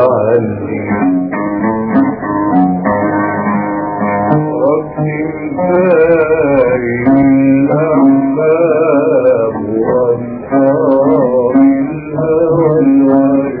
عني رب البارئ الأحباب وأنهار الهوى الورد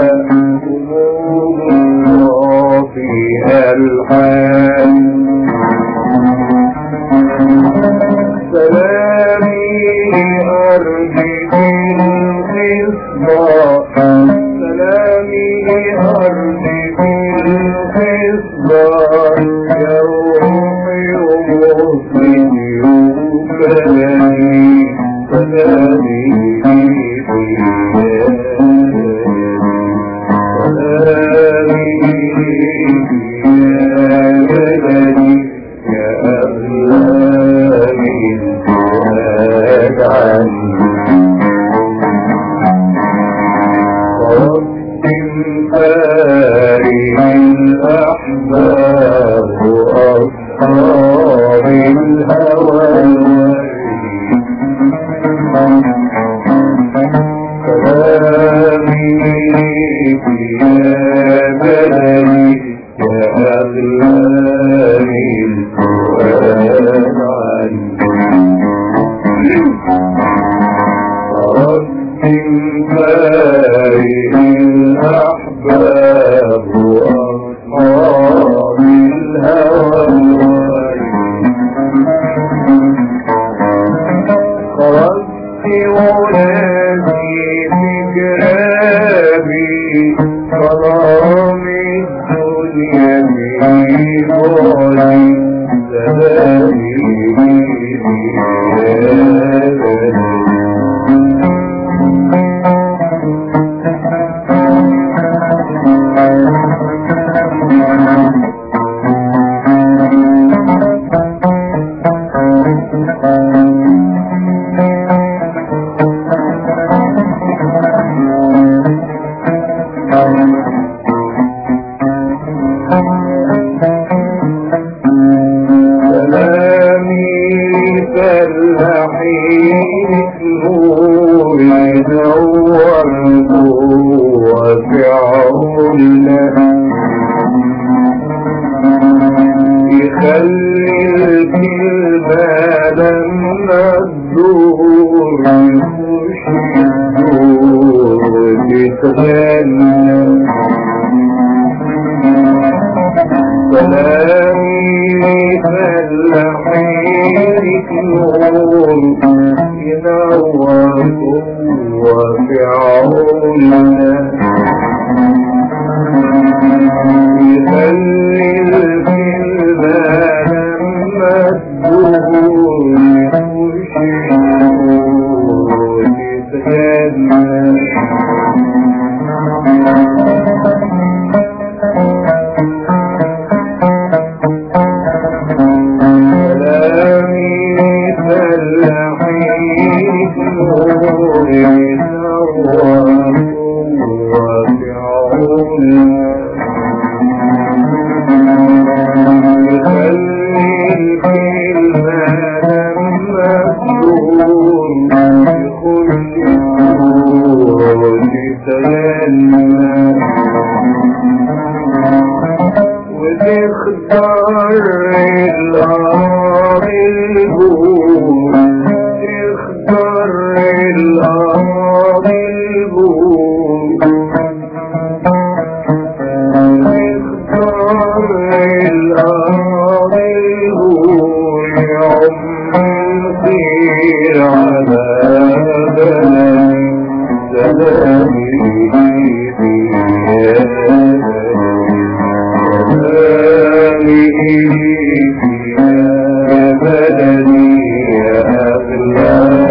من ماء أحباب سلامي سلامي فلحيك نور إلى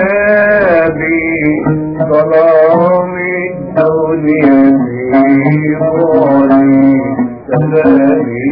بابي طلع من دنيتي بعدي سلامي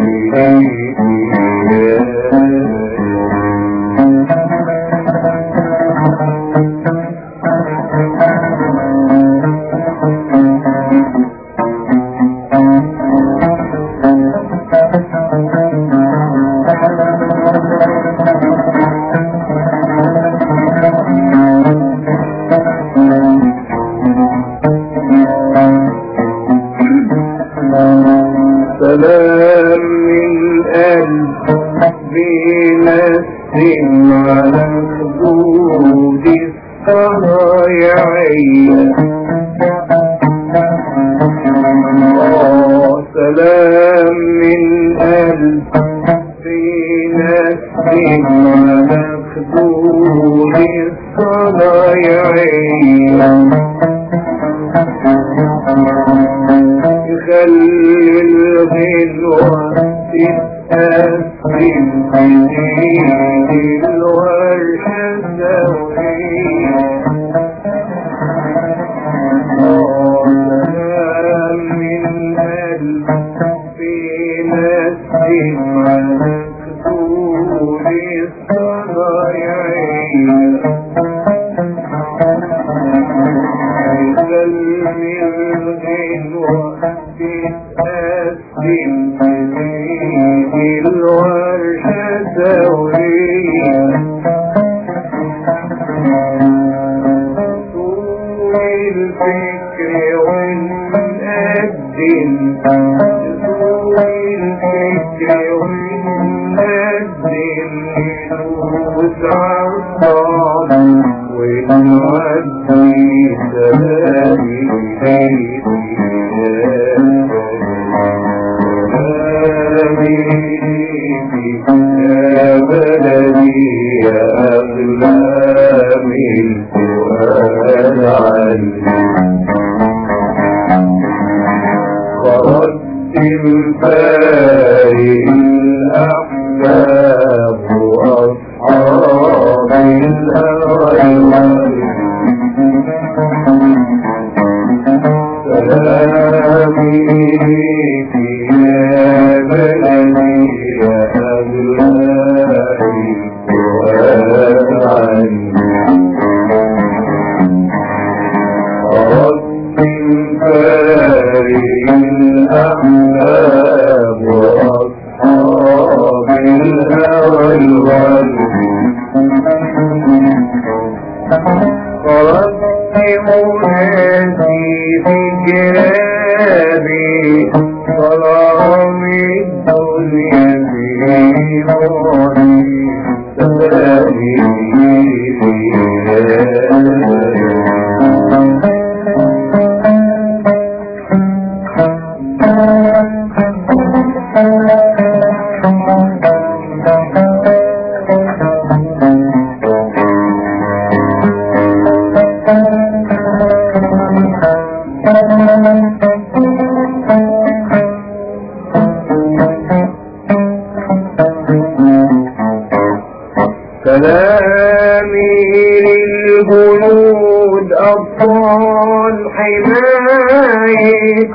ولا Holy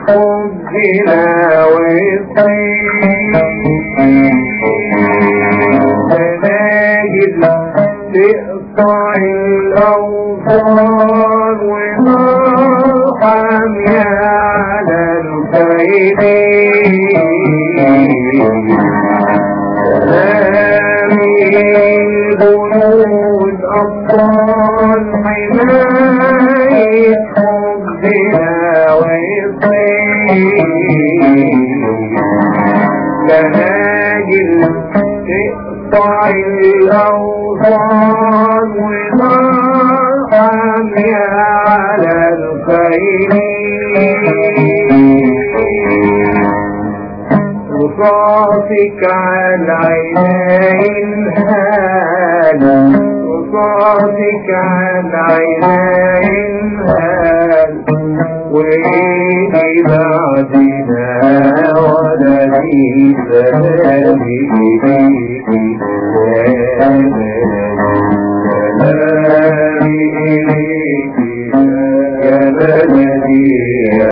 حبنا والطيب سناجد تقطع الأوصال ونرحم يا على الخيرين سلامي جنود أبطال حبنا ويصير لناجل تقطع الأوطان ونرحم يا على الخيرين رصاصك على عينين هان رصاصك على عينين ولا لي سلامي إليك